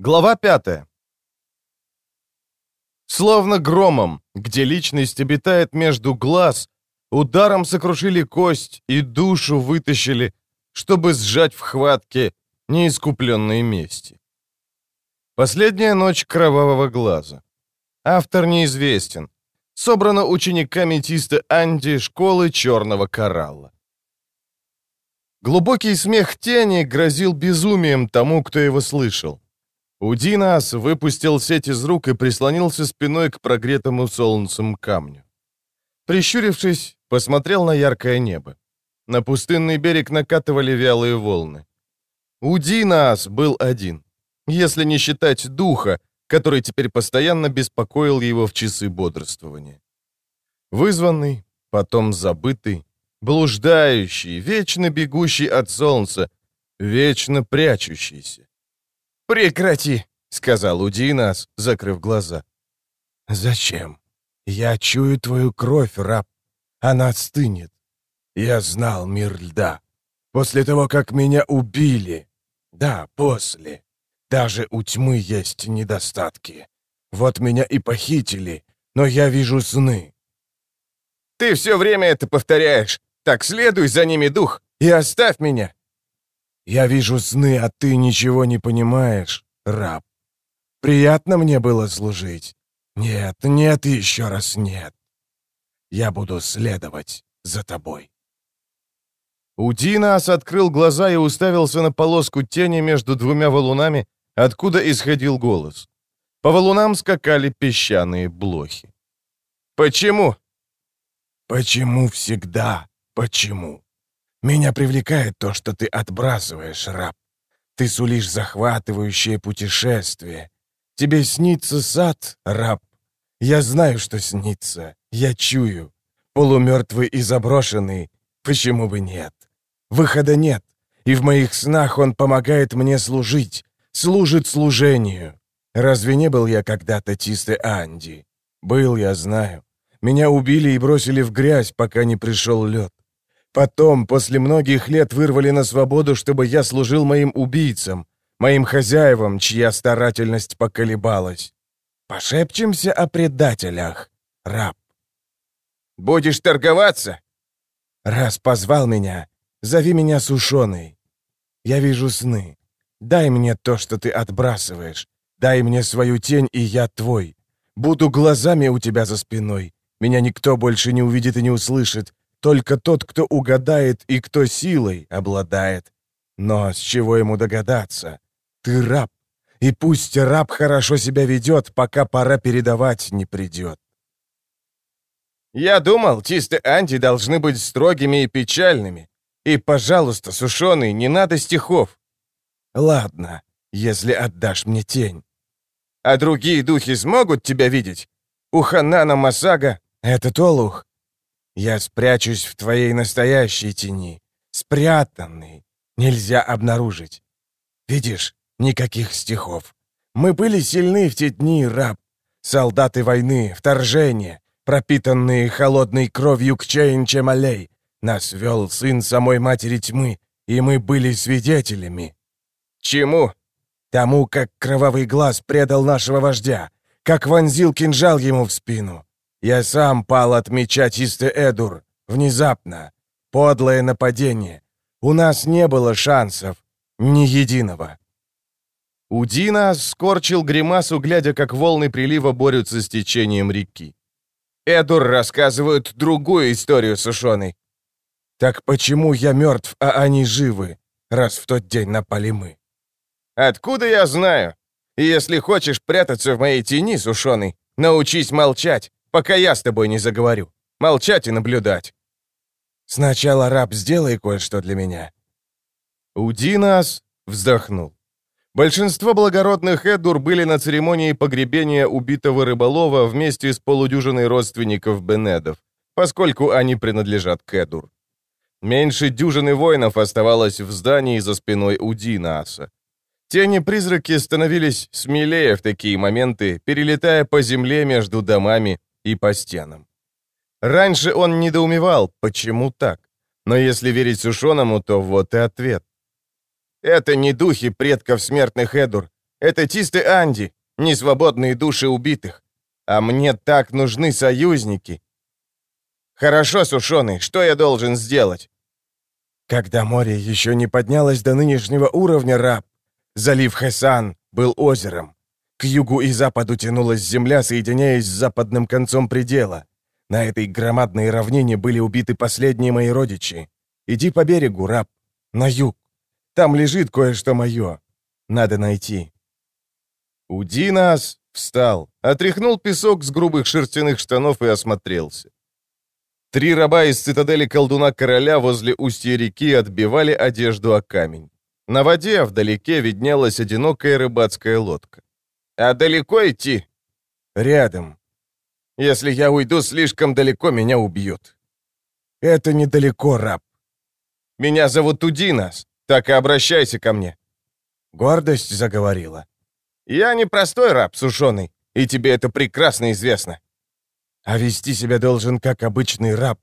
Глава 5 Словно громом, где личность обитает между глаз, ударом сокрушили кость и душу вытащили, чтобы сжать в хватке неискупленные мести. Последняя ночь кровавого глаза. Автор неизвестен. Собрано учениками Тиста Анди школы Черного Коралла. Глубокий смех тени грозил безумием тому, кто его слышал. Удинас выпустил сеть из рук и прислонился спиной к прогретому солнцем камню. Прищурившись, посмотрел на яркое небо. На пустынный берег накатывали вялые волны. Удинас был один, если не считать духа, который теперь постоянно беспокоил его в часы бодрствования. Вызванный, потом забытый, блуждающий, вечно бегущий от солнца, вечно прячущийся. «Прекрати!» — сказал Удинас, закрыв глаза. «Зачем? Я чую твою кровь, раб. Она стынет. Я знал мир льда. После того, как меня убили. Да, после. Даже у тьмы есть недостатки. Вот меня и похитили, но я вижу сны». «Ты все время это повторяешь. Так следуй за ними, дух, и оставь меня!» «Я вижу сны, а ты ничего не понимаешь, раб. Приятно мне было служить. Нет, нет еще раз нет. Я буду следовать за тобой». Удинас открыл глаза и уставился на полоску тени между двумя валунами, откуда исходил голос. По валунам скакали песчаные блохи. «Почему?» «Почему всегда Почему? Меня привлекает то, что ты отбрасываешь, раб. Ты сулишь захватывающее путешествие. Тебе снится сад, раб. Я знаю, что снится. Я чую. Полумертвый и заброшенный. Почему бы нет? Выхода нет. И в моих снах он помогает мне служить. Служит служению. Разве не был я когда-то чистый Анди? Был, я знаю. Меня убили и бросили в грязь, пока не пришел лед. Потом, после многих лет, вырвали на свободу, чтобы я служил моим убийцам, моим хозяевам, чья старательность поколебалась. Пошепчемся о предателях, раб. Будешь торговаться? Раз позвал меня, зови меня сушеный. Я вижу сны. Дай мне то, что ты отбрасываешь. Дай мне свою тень, и я твой. Буду глазами у тебя за спиной. Меня никто больше не увидит и не услышит. Только тот, кто угадает и кто силой обладает. Но с чего ему догадаться? Ты раб, и пусть раб хорошо себя ведет, пока пора передавать не придет. Я думал, чисто Анди должны быть строгими и печальными. И, пожалуйста, сушеный, не надо стихов. Ладно, если отдашь мне тень. А другие духи смогут тебя видеть? У Ханана Масага... Это Толух. Я спрячусь в твоей настоящей тени, спрятанный, нельзя обнаружить. Видишь, никаких стихов. Мы были сильны в те дни, раб. Солдаты войны, вторжения, пропитанные холодной кровью к Чейн-Чемалей. Нас вел сын самой матери тьмы, и мы были свидетелями. Чему? Тому, как кровавый глаз предал нашего вождя, как вонзил кинжал ему в спину. Я сам пал от меча Тисте Эдур. Внезапно. Подлое нападение. У нас не было шансов. Ни единого. Удина скорчил гримасу, глядя, как волны прилива борются с течением реки. Эдур рассказывают другую историю сушеной. Так почему я мертв, а они живы, раз в тот день напали мы? Откуда я знаю? Если хочешь прятаться в моей тени, сушеный, научись молчать пока я с тобой не заговорю. Молчать и наблюдать. Сначала, раб, сделай кое-что для меня. Удинас вздохнул. Большинство благородных Эдур были на церемонии погребения убитого рыболова вместе с полудюжиной родственников Бенедов, поскольку они принадлежат к Эдур. Меньше дюжины воинов оставалось в здании за спиной Удинаса. Тени-призраки становились смелее в такие моменты, перелетая по земле между домами и по стенам. Раньше он недоумевал, почему так. Но если верить Сушоному, то вот и ответ. Это не духи предков смертных Эдур. Это чистый Анди, несвободные души убитых. А мне так нужны союзники. Хорошо, сушеный, что я должен сделать? Когда море еще не поднялось до нынешнего уровня, раб, залив Хесан был озером. К югу и западу тянулась земля, соединяясь с западным концом предела. На этой громадной равнине были убиты последние мои родичи. Иди по берегу, раб, на юг. Там лежит кое-что мое. Надо найти». Удинас встал, отряхнул песок с грубых шерстяных штанов и осмотрелся. Три раба из цитадели колдуна короля возле устья реки отбивали одежду о камень. На воде вдалеке виднелась одинокая рыбацкая лодка. «А далеко идти?» «Рядом. Если я уйду слишком далеко, меня убьют». «Это недалеко, раб». «Меня зовут Удинас. Так и обращайся ко мне». Гордость заговорила. «Я не простой раб, сушеный, и тебе это прекрасно известно». «А вести себя должен как обычный раб.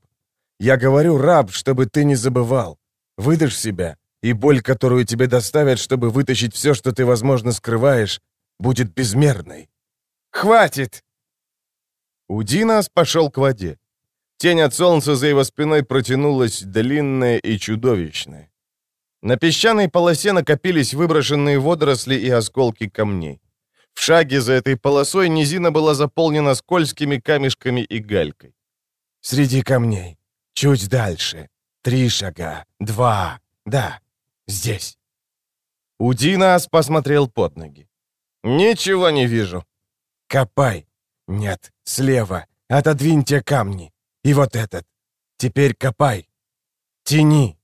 Я говорю, раб, чтобы ты не забывал. Выдашь себя, и боль, которую тебе доставят, чтобы вытащить все, что ты, возможно, скрываешь, будет безмерной». «Хватит!» Удинас пошел к воде. Тень от солнца за его спиной протянулась длинная и чудовищная. На песчаной полосе накопились выброшенные водоросли и осколки камней. В шаге за этой полосой низина была заполнена скользкими камешками и галькой. «Среди камней. Чуть дальше. Три шага. Два. Да. Здесь». Удинас посмотрел под ноги. «Ничего не вижу». «Копай. Нет, слева. Отодвинь те камни. И вот этот. Теперь копай. Тяни».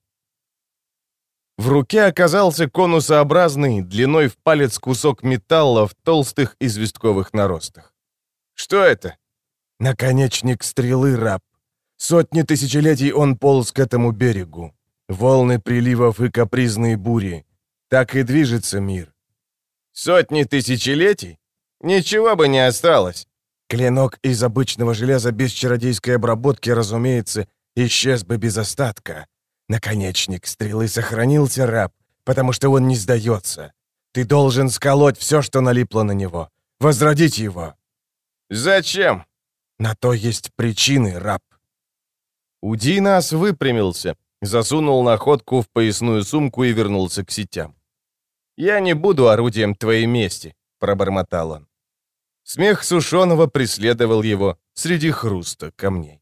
В руке оказался конусообразный, длиной в палец кусок металла в толстых известковых наростах. «Что это?» «Наконечник стрелы, раб. Сотни тысячелетий он полз к этому берегу. Волны приливов и капризные бури. Так и движется мир». «Сотни тысячелетий? Ничего бы не осталось». Клинок из обычного железа без чародейской обработки, разумеется, исчез бы без остатка. Наконечник стрелы сохранился, раб, потому что он не сдается. Ты должен сколоть все, что налипло на него. Возродить его. Зачем? На то есть причины, раб. Удинас выпрямился, засунул находку в поясную сумку и вернулся к сетям. «Я не буду орудием твоей мести», — пробормотал он. Смех Сушеного преследовал его среди хруста камней.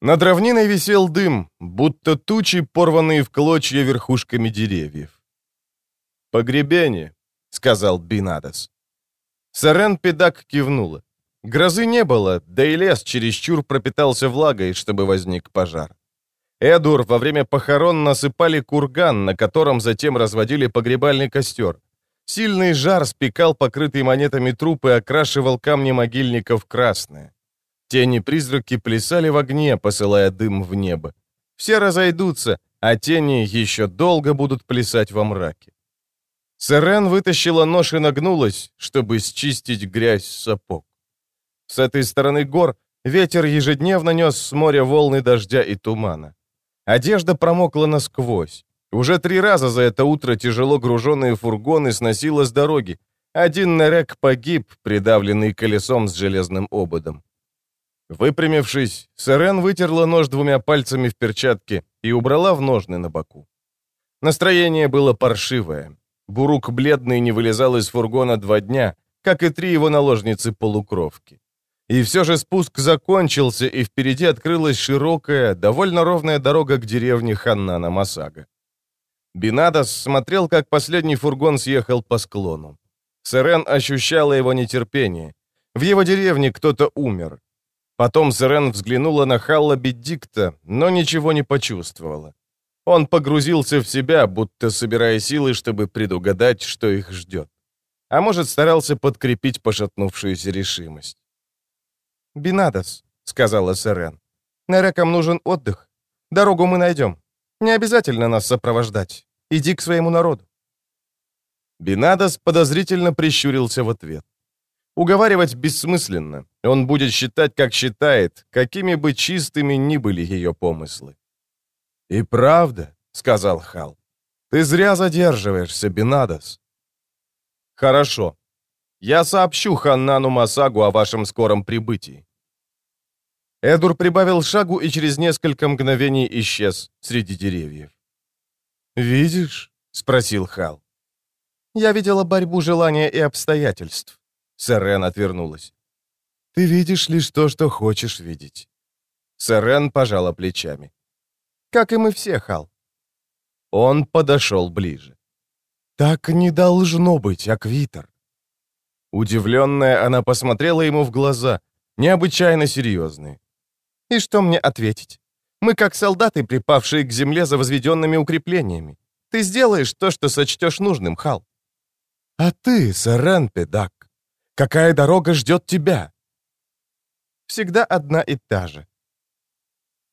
Над равниной висел дым, будто тучи, порванные в клочья верхушками деревьев. «Погребение», — сказал Бинадос. Сарен Педак кивнула. Грозы не было, да и лес чересчур пропитался влагой, чтобы возник пожар. Эдур во время похорон насыпали курган, на котором затем разводили погребальный костер. Сильный жар спекал покрытые монетами трупы окрашивал камни могильников красное. Тени-призраки плясали в огне, посылая дым в небо. Все разойдутся, а тени еще долго будут плясать во мраке. Сырен вытащила нож и нагнулась, чтобы счистить грязь с сапог. С этой стороны гор ветер ежедневно нес с моря волны дождя и тумана. Одежда промокла насквозь. Уже три раза за это утро тяжело груженные фургоны сносило с дороги. Один Нерек погиб, придавленный колесом с железным ободом. Выпрямившись, Сырен вытерла нож двумя пальцами в перчатке и убрала в ножны на боку. Настроение было паршивое. Бурук бледный не вылезал из фургона два дня, как и три его наложницы-полукровки. И все же спуск закончился, и впереди открылась широкая, довольно ровная дорога к деревне Ханнана Масага. Бинадас смотрел, как последний фургон съехал по склону. Сырен ощущала его нетерпение. В его деревне кто-то умер. Потом Сирен взглянула на Халла Беддикта, но ничего не почувствовала. Он погрузился в себя, будто собирая силы, чтобы предугадать, что их ждет. А может, старался подкрепить пошатнувшуюся решимость. «Бинадос», — сказала Сирен, — «Нерекам нужен отдых. Дорогу мы найдем. Не обязательно нас сопровождать. Иди к своему народу». Бинадос подозрительно прищурился в ответ. Уговаривать бессмысленно. Он будет считать, как считает, какими бы чистыми ни были ее помыслы. «И правда», — сказал Хал, — «ты зря задерживаешься, Бенадос. «Хорошо. Я сообщу Ханнану Масагу о вашем скором прибытии». Эдур прибавил шагу и через несколько мгновений исчез среди деревьев. «Видишь?» — спросил Хал. «Я видела борьбу желания и обстоятельств». Сэрен отвернулась. «Ты видишь лишь то, что хочешь видеть». Сэрен пожала плечами. «Как и мы все, Хал». Он подошел ближе. «Так не должно быть, Аквитер». Удивленная, она посмотрела ему в глаза, необычайно серьезные. «И что мне ответить? Мы как солдаты, припавшие к земле за возведенными укреплениями. Ты сделаешь то, что сочтешь нужным, Хал». «А ты, Сарен Педак, какая дорога ждет тебя?» «Всегда одна и та же.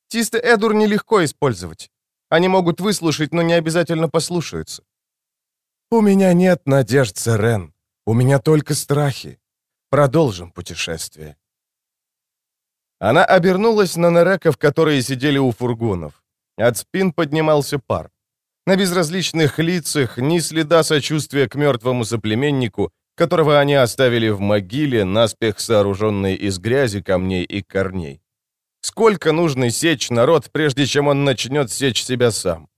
Тисты Эдур нелегко использовать. Они могут выслушать, но не обязательно послушаются. «У меня нет надежд, Сарен. У меня только страхи. Продолжим путешествие». Она обернулась на нареков, которые сидели у фургонов. От спин поднимался пар. На безразличных лицах ни следа сочувствия к мертвому соплеменнику, которого они оставили в могиле, наспех сооруженной из грязи, камней и корней. Сколько нужно сечь народ, прежде чем он начнет сечь себя сам?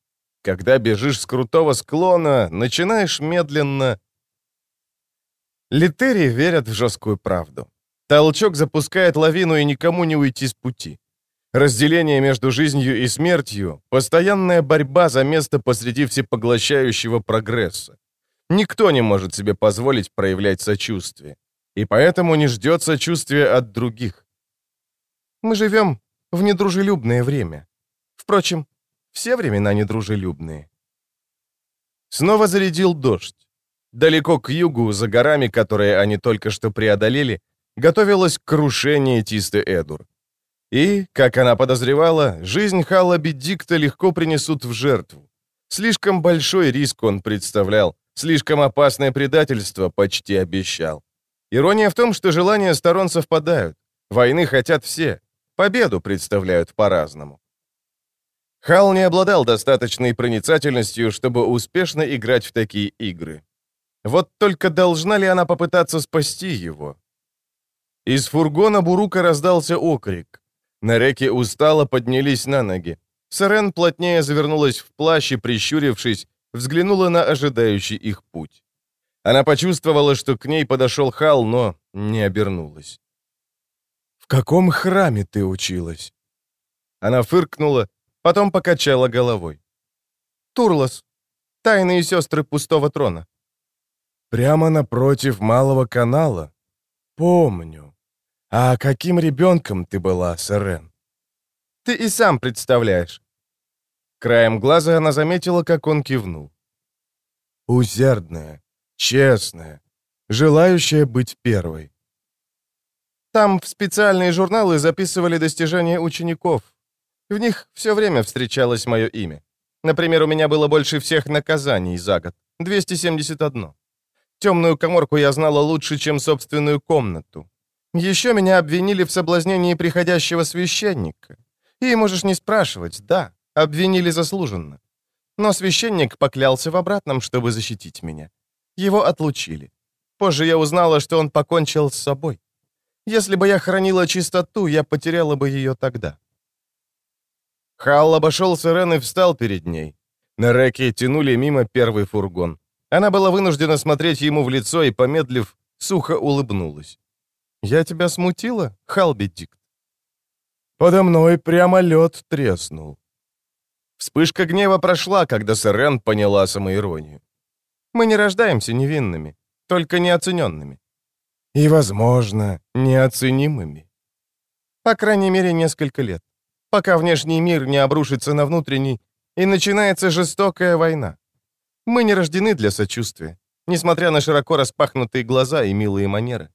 Когда бежишь с крутого склона, начинаешь медленно... Литери верят в жесткую правду. Толчок запускает лавину, и никому не уйти с пути. Разделение между жизнью и смертью — постоянная борьба за место посреди всепоглощающего прогресса. Никто не может себе позволить проявлять сочувствие. И поэтому не ждет сочувствия от других. Мы живем в недружелюбное время. Впрочем, все времена недружелюбные. Снова зарядил дождь. Далеко к югу, за горами, которые они только что преодолели, готовилось крушение Тисты Эдур. И, как она подозревала, жизнь Халла Бедикта легко принесут в жертву. Слишком большой риск он представлял, слишком опасное предательство почти обещал. Ирония в том, что желания сторон совпадают. Войны хотят все, Победу представляют по-разному. Хал не обладал достаточной проницательностью, чтобы успешно играть в такие игры. Вот только должна ли она попытаться спасти его? Из фургона Бурука раздался окрик. На реке устало поднялись на ноги. Сарен плотнее завернулась в плащ и, прищурившись, взглянула на ожидающий их путь. Она почувствовала, что к ней подошел Хал, но не обернулась каком храме ты училась?» Она фыркнула, потом покачала головой. «Турлос. Тайные сестры пустого трона». «Прямо напротив Малого канала? Помню. А каким ребенком ты была, Сарен?» «Ты и сам представляешь». Краем глаза она заметила, как он кивнул. «Усердная, честная, желающая быть первой. Там в специальные журналы записывали достижения учеников. В них все время встречалось мое имя. Например, у меня было больше всех наказаний за год. 271. Темную коморку я знала лучше, чем собственную комнату. Еще меня обвинили в соблазнении приходящего священника. И можешь не спрашивать, да, обвинили заслуженно. Но священник поклялся в обратном, чтобы защитить меня. Его отлучили. Позже я узнала, что он покончил с собой. Если бы я хранила чистоту, я потеряла бы ее тогда. Халл обошел Сирен и встал перед ней. На реке тянули мимо первый фургон. Она была вынуждена смотреть ему в лицо и, помедлив, сухо улыбнулась. «Я тебя смутила, Халбидик?» Подо мной прямо лед треснул. Вспышка гнева прошла, когда Сирен поняла самоиронию. «Мы не рождаемся невинными, только неоцененными и, возможно, неоценимыми. По крайней мере, несколько лет, пока внешний мир не обрушится на внутренний, и начинается жестокая война. Мы не рождены для сочувствия, несмотря на широко распахнутые глаза и милые манеры.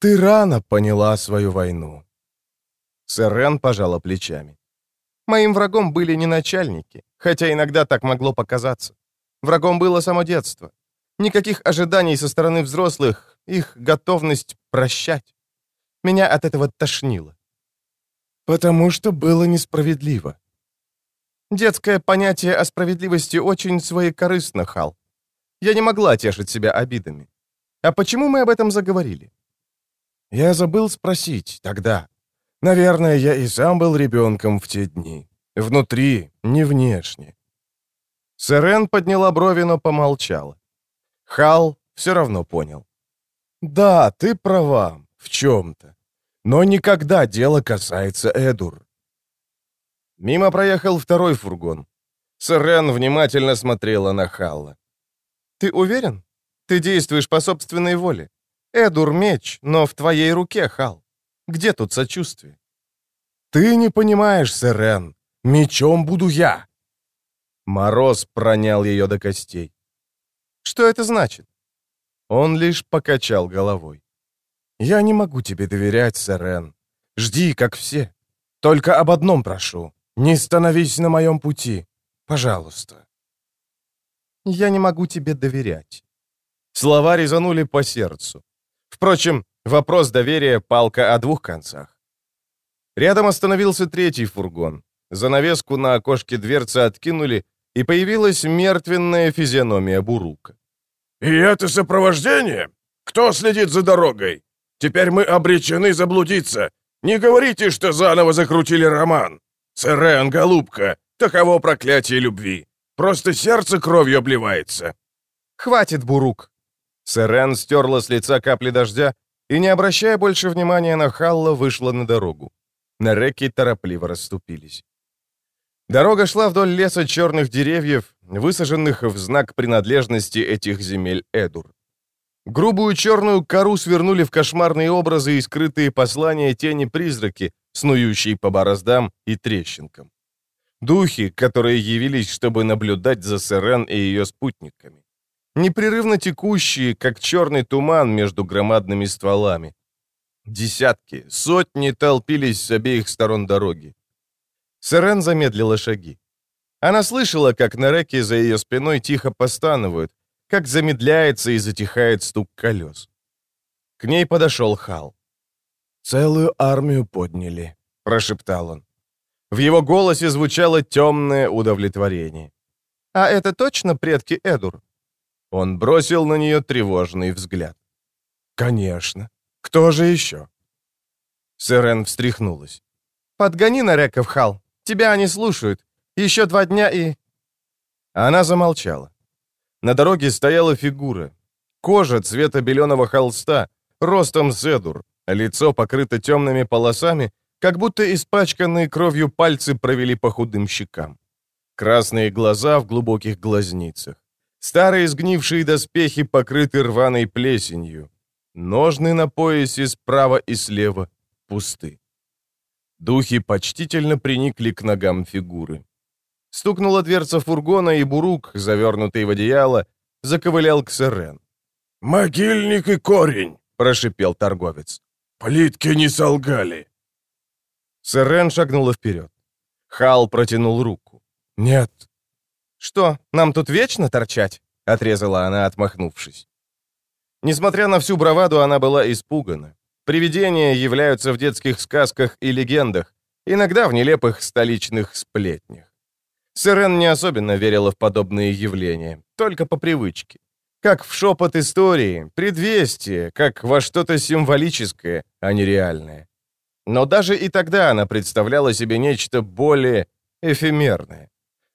Ты рано поняла свою войну. Сэр пожала плечами. Моим врагом были не начальники, хотя иногда так могло показаться. Врагом было само детство. Никаких ожиданий со стороны взрослых, их готовность прощать. Меня от этого тошнило. Потому что было несправедливо. Детское понятие о справедливости очень своекорыстно, Хал. Я не могла тешить себя обидами. А почему мы об этом заговорили? Я забыл спросить тогда. Наверное, я и сам был ребенком в те дни. Внутри, не внешне. Сэрен подняла брови, но помолчала. Хал все равно понял. «Да, ты права, в чем-то. Но никогда дело касается Эдур». Мимо проехал второй фургон. Сэрен внимательно смотрела на Халла. «Ты уверен? Ты действуешь по собственной воле. Эдур — меч, но в твоей руке, Хал. Где тут сочувствие?» «Ты не понимаешь, Сэрен. Мечом буду я». Мороз пронял ее до костей. «Что это значит?» Он лишь покачал головой. «Я не могу тебе доверять, Сэрен. Жди, как все. Только об одном прошу. Не становись на моем пути. Пожалуйста». «Я не могу тебе доверять». Слова резанули по сердцу. Впрочем, вопрос доверия — палка о двух концах. Рядом остановился третий фургон. Занавеску на окошке дверцы откинули, и появилась мертвенная физиономия Бурука. «И это сопровождение? Кто следит за дорогой? Теперь мы обречены заблудиться. Не говорите, что заново закрутили роман. Сэрен, голубка, таково проклятие любви. Просто сердце кровью обливается». «Хватит, Бурук!» Сэрен стерла с лица капли дождя и, не обращая больше внимания на Халла, вышла на дорогу. Нареки торопливо расступились. Дорога шла вдоль леса черных деревьев, высаженных в знак принадлежности этих земель Эдур. Грубую черную кору свернули в кошмарные образы и скрытые послания тени-призраки, снующие по бороздам и трещинкам. Духи, которые явились, чтобы наблюдать за Сирен и ее спутниками. Непрерывно текущие, как черный туман между громадными стволами. Десятки, сотни толпились с обеих сторон дороги. Сирен замедлила шаги. Она слышала, как на реке за ее спиной тихо постанывают, как замедляется и затихает стук колес. К ней подошел Хал. «Целую армию подняли», — прошептал он. В его голосе звучало темное удовлетворение. «А это точно предки Эдур?» Он бросил на нее тревожный взгляд. «Конечно. Кто же еще?» Сирен встряхнулась. «Подгони на реков, Хал. Тебя они слушают. Еще два дня и...» Она замолчала. На дороге стояла фигура. Кожа цвета беленого холста, ростом зедур, лицо покрыто темными полосами, как будто испачканные кровью пальцы провели по худым щекам. Красные глаза в глубоких глазницах. Старые сгнившие доспехи покрыты рваной плесенью. Ножны на поясе справа и слева пусты. Духи почтительно приникли к ногам фигуры. Стукнула дверца фургона, и Бурук, завернутый в одеяло, заковылял к Сырен. «Могильник и корень!» — прошипел торговец. «Плитки не солгали!» Сырен шагнула вперед. Хал протянул руку. «Нет». «Что, нам тут вечно торчать?» — отрезала она, отмахнувшись. Несмотря на всю браваду, она была испугана. Привидения являются в детских сказках и легендах, иногда в нелепых столичных сплетнях. Сирен не особенно верила в подобные явления, только по привычке. Как в шепот истории, предвестие, как во что-то символическое, а не реальное. Но даже и тогда она представляла себе нечто более эфемерное.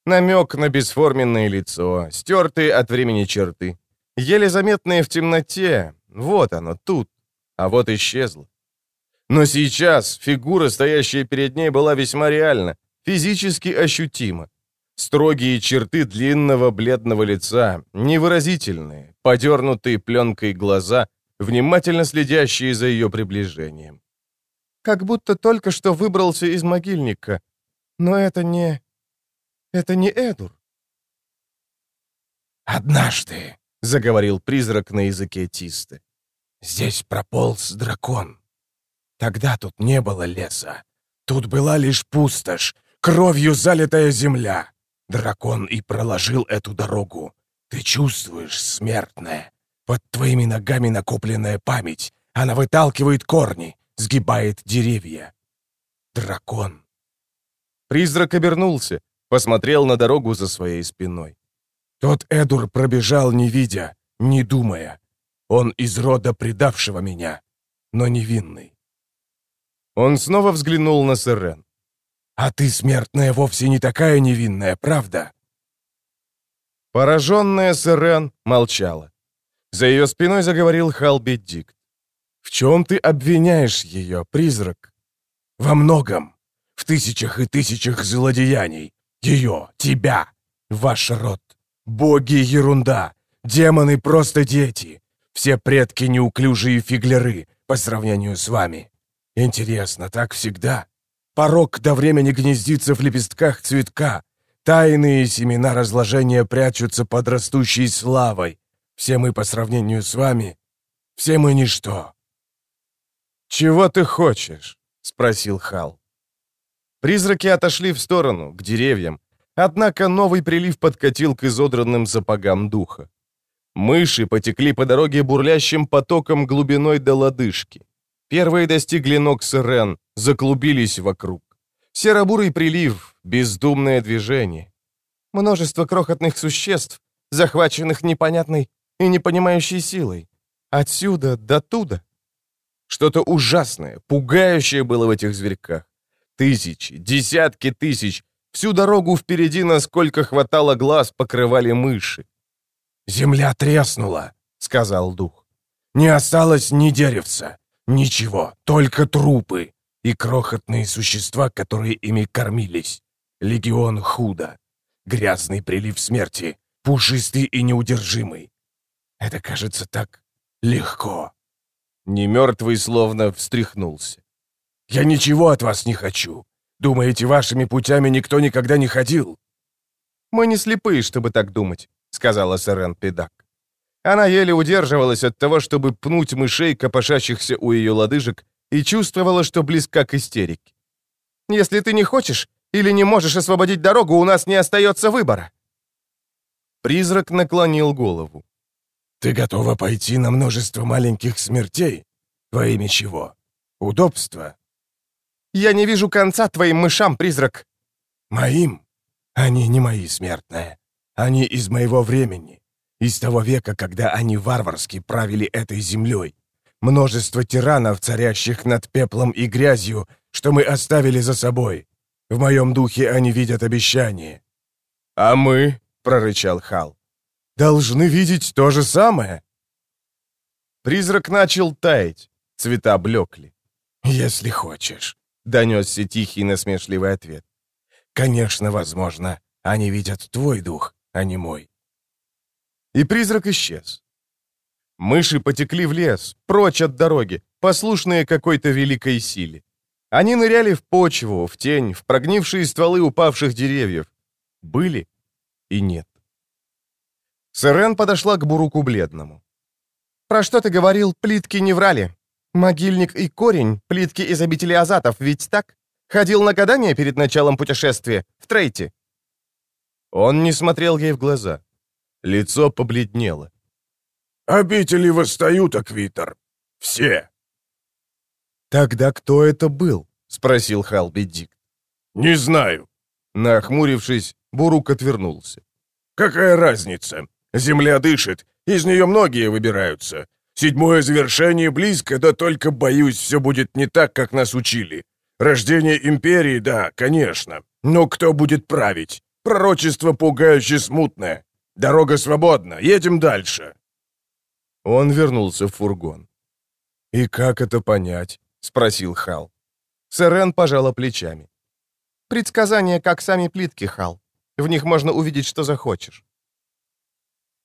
Намек на бесформенное лицо, стертые от времени черты, еле заметные в темноте, вот оно, тут, а вот исчезла. Но сейчас фигура, стоящая перед ней, была весьма реальна, физически ощутима. Строгие черты длинного бледного лица, невыразительные, подернутые пленкой глаза, внимательно следящие за ее приближением. Как будто только что выбрался из могильника. Но это не... это не Эдур. «Однажды», — заговорил призрак на языке Тисты, Здесь прополз дракон. Тогда тут не было леса. Тут была лишь пустошь, кровью залитая земля. Дракон и проложил эту дорогу. Ты чувствуешь, смертное? Под твоими ногами накопленная память. Она выталкивает корни, сгибает деревья. Дракон. Призрак обернулся, посмотрел на дорогу за своей спиной. Тот Эдур пробежал, не видя, не думая. Он из рода предавшего меня, но невинный. Он снова взглянул на Сырен. «А ты, смертная, вовсе не такая невинная, правда?» Пораженная Сырен молчала. За ее спиной заговорил Халби Дикт. «В чем ты обвиняешь ее, призрак?» «Во многом. В тысячах и тысячах злодеяний. Ее, тебя, ваш род. Боги — ерунда. Демоны — просто дети. Все предки — неуклюжие фиглеры по сравнению с вами. Интересно, так всегда? Порог до времени гнездится в лепестках цветка. Тайные семена разложения прячутся под растущей славой. Все мы по сравнению с вами, все мы ничто. «Чего ты хочешь?» — спросил Хал. Призраки отошли в сторону, к деревьям, однако новый прилив подкатил к изодранным сапогам духа. Мыши потекли по дороге бурлящим потоком глубиной до лодыжки. Первые достигли ног Сирен, заклубились вокруг. Серобурый прилив, бездумное движение. Множество крохотных существ, захваченных непонятной и не понимающей силой. Отсюда до туда. Что-то ужасное, пугающее было в этих зверьках. Тысячи, десятки тысяч. Всю дорогу впереди, насколько хватало глаз, покрывали мыши. «Земля треснула», — сказал дух. «Не осталось ни деревца, ничего, только трупы и крохотные существа, которые ими кормились. Легион худо, грязный прилив смерти, пушистый и неудержимый. Это кажется так легко». Немертвый словно встряхнулся. «Я ничего от вас не хочу. Думаете, вашими путями никто никогда не ходил?» «Мы не слепые, чтобы так думать», — сказала Сарен Педак. Она еле удерживалась от того, чтобы пнуть мышей, копошащихся у ее лодыжек, и чувствовала, что близка к истерике. «Если ты не хочешь или не можешь освободить дорогу, у нас не остается выбора». Призрак наклонил голову. «Ты готова пойти на множество маленьких смертей? Во имя чего? Удобства?» «Я не вижу конца твоим мышам, призрак». «Моим? Они не мои, смертные. Они из моего времени, из того века, когда они варварски правили этой землей. Множество тиранов, царящих над пеплом и грязью, что мы оставили за собой. В моем духе они видят обещание». «А мы?» — прорычал Хал должны видеть то же самое». Призрак начал таять, цвета блекли. «Если хочешь», — донесся тихий насмешливый ответ. «Конечно, возможно, они видят твой дух, а не мой». И призрак исчез. Мыши потекли в лес, прочь от дороги, послушные какой-то великой силе. Они ныряли в почву, в тень, в прогнившие стволы упавших деревьев. Были и нет. Сырен подошла к Буруку бледному. «Про что ты говорил, плитки не врали? Могильник и корень, плитки из обители Азатов, ведь так? Ходил на гадание перед началом путешествия, в Трейте?» Он не смотрел ей в глаза. Лицо побледнело. «Обители восстают, Аквитер. Все!» «Тогда кто это был?» — спросил Халби Дик. «Не знаю». Нахмурившись, Бурук отвернулся. «Какая разница? Земля дышит, из нее многие выбираются. Седьмое завершение близко, да только, боюсь, все будет не так, как нас учили. Рождение империи, да, конечно. Но кто будет править? Пророчество пугающе смутное. Дорога свободна, едем дальше». Он вернулся в фургон. «И как это понять?» — спросил Хал. Сэрен пожала плечами. «Предсказания, как сами плитки, Хал. В них можно увидеть, что захочешь.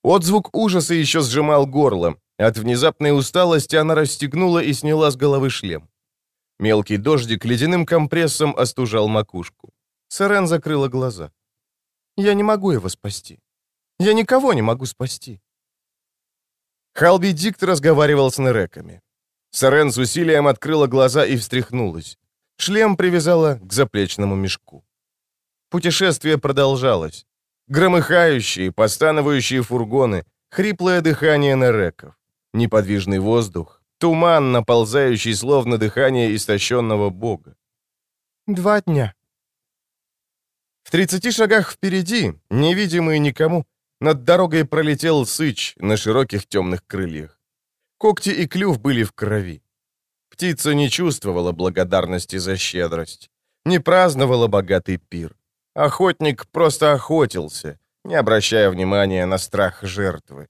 Отзвук ужаса еще сжимал горло. От внезапной усталости она расстегнула и сняла с головы шлем. Мелкий дождик ледяным компрессом остужал макушку. Сарен закрыла глаза. «Я не могу его спасти. Я никого не могу спасти». Халби Дикт разговаривал с нереками. Сарен с усилием открыла глаза и встряхнулась. Шлем привязала к заплечному мешку. Путешествие продолжалось. Громыхающие, постановающие фургоны, хриплое дыхание нареков, неподвижный воздух, туман, наползающий словно дыхание истощенного бога. Два дня. В тридцати шагах впереди, невидимые никому, Над дорогой пролетел сыч на широких темных крыльях. Когти и клюв были в крови. Птица не чувствовала благодарности за щедрость, не праздновала богатый пир. Охотник просто охотился, не обращая внимания на страх жертвы,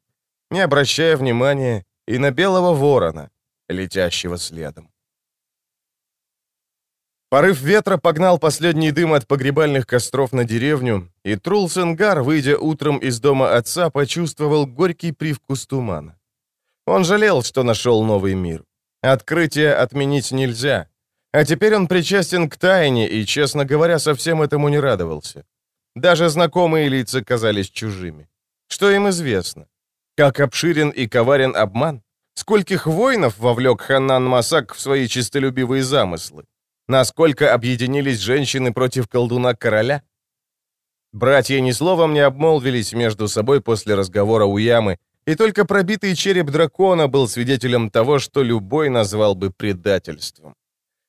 не обращая внимания и на белого ворона, летящего следом. Порыв ветра погнал последний дым от погребальных костров на деревню, и Трулсенгар, выйдя утром из дома отца, почувствовал горький привкус тумана. Он жалел, что нашел новый мир. Открытие отменить нельзя. А теперь он причастен к тайне и, честно говоря, совсем этому не радовался. Даже знакомые лица казались чужими. Что им известно? Как обширен и коварен обман? Скольких воинов вовлек Ханнан Масак в свои чистолюбивые замыслы? Насколько объединились женщины против колдуна короля? Братья ни словом не обмолвились между собой после разговора у ямы, и только пробитый череп дракона был свидетелем того, что любой назвал бы предательством.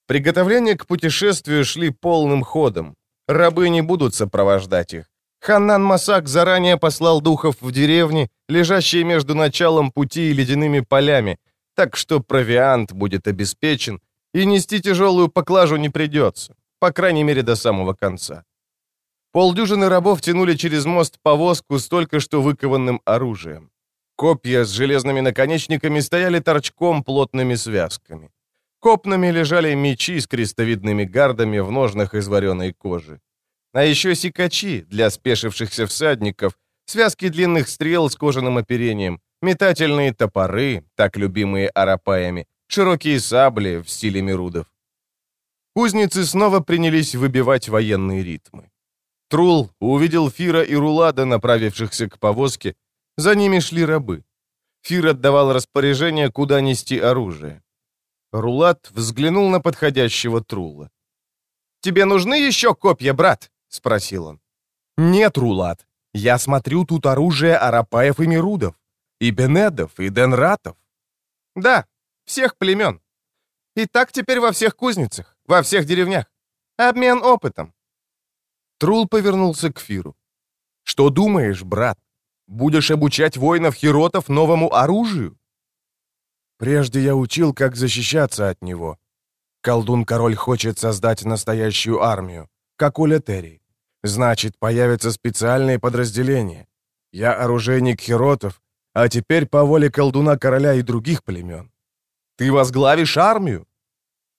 Приготовления к путешествию шли полным ходом. Рабы не будут сопровождать их. Ханнан Масак заранее послал духов в деревни, лежащие между началом пути и ледяными полями, так что провиант будет обеспечен, и нести тяжелую поклажу не придется, по крайней мере до самого конца. Полдюжины рабов тянули через мост повозку с только что выкованным оружием. Копья с железными наконечниками стояли торчком плотными связками. Копнами лежали мечи с крестовидными гардами в ножнах из вареной кожи. А еще сикачи для спешившихся всадников, связки длинных стрел с кожаным оперением, метательные топоры, так любимые арапаями, широкие сабли в стиле Мерудов. Кузницы снова принялись выбивать военные ритмы. Трул увидел Фира и Рулада, направившихся к повозке. За ними шли рабы. Фир отдавал распоряжение, куда нести оружие. Рулат взглянул на подходящего Трула. «Тебе нужны еще копья, брат?» — спросил он. «Нет, Рулат. Я смотрю тут оружие Арапаев и Мерудов. И Бенедов, и Денратов». «Да, всех племен. И так теперь во всех кузницах, во всех деревнях. Обмен опытом. Трул повернулся к Фиру. «Что думаешь, брат? Будешь обучать воинов-хиротов новому оружию?» «Прежде я учил, как защищаться от него. Колдун-король хочет создать настоящую армию, как у Летерии. Значит, появятся специальные подразделения. Я оружейник хиротов, а теперь по воле колдуна-короля и других племен. Ты возглавишь армию?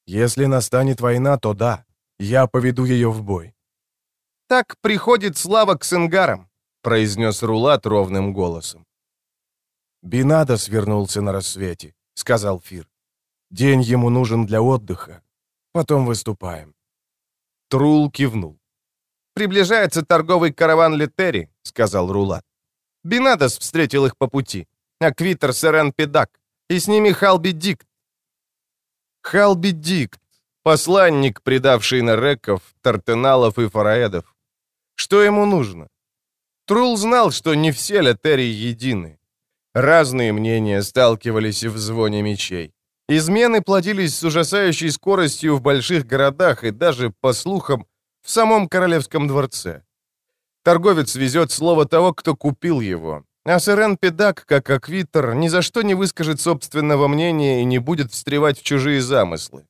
Если настанет война, то да, я поведу ее в бой. Так приходит слава к сенгарам, произнес Рулат ровным голосом. Бинада свернулся на рассвете, сказал Фир. День ему нужен для отдыха. Потом выступаем. Трул кивнул. «Приближается торговый караван Летери», — сказал Рулат. Бинадос встретил их по пути. Аквитер Серен Педак. И с ними Халби Дикт. Халби Дикт, посланник, предавший нареков, тартеналов и фараэдов. Что ему нужно? Трул знал, что не все летерии едины. Разные мнения сталкивались в звоне мечей. Измены плодились с ужасающей скоростью в больших городах и даже, по слухам, в самом королевском дворце. Торговец везет слово того, кто купил его, а Сырен Педак, как аквитер, ни за что не выскажет собственного мнения и не будет встревать в чужие замыслы.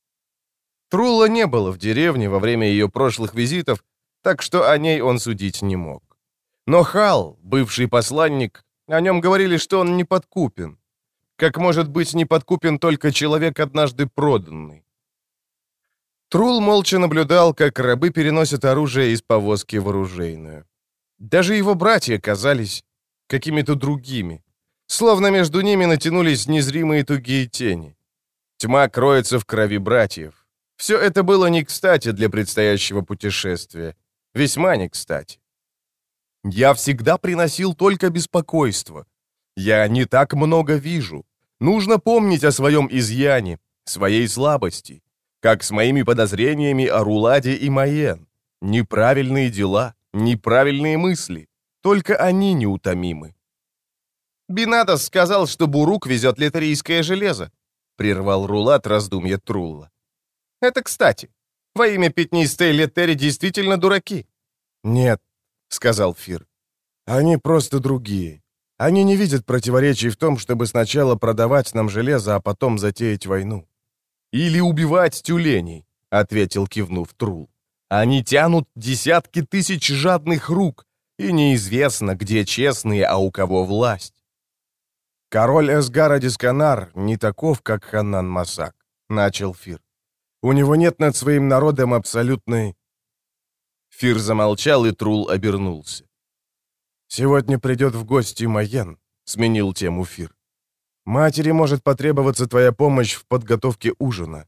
Трула не было в деревне во время ее прошлых визитов, так что о ней он судить не мог. Но Хал, бывший посланник, о нем говорили, что он не подкупен. Как может быть не подкупен только человек, однажды проданный? Трул молча наблюдал, как рабы переносят оружие из повозки в оружейную. Даже его братья казались какими-то другими. Словно между ними натянулись незримые тугие тени. Тьма кроется в крови братьев. Все это было не кстати для предстоящего путешествия. Весьма не кстати. Я всегда приносил только беспокойство. Я не так много вижу. Нужно помнить о своем изъяне, своей слабости. Как с моими подозрениями о Руладе и Майен. Неправильные дела, неправильные мысли. Только они неутомимы. «Бинадос сказал, что Бурук везет литерийское железо», — прервал Рулат раздумья Трулла. «Это кстати. Во имя пятнистой Летери действительно дураки». «Нет», — сказал Фир. Они просто другие. Они не видят противоречий в том, чтобы сначала продавать нам железо, а потом затеять войну. «Или убивать тюленей», — ответил кивнув Трул. «Они тянут десятки тысяч жадных рук, и неизвестно, где честные, а у кого власть». «Король Эсгара Дисканар не таков, как Ханнан Масак», — начал Фир. «У него нет над своим народом абсолютной...» Фир замолчал, и Трул обернулся. «Сегодня придет в гости Майен», — сменил тему Фир. «Матери может потребоваться твоя помощь в подготовке ужина».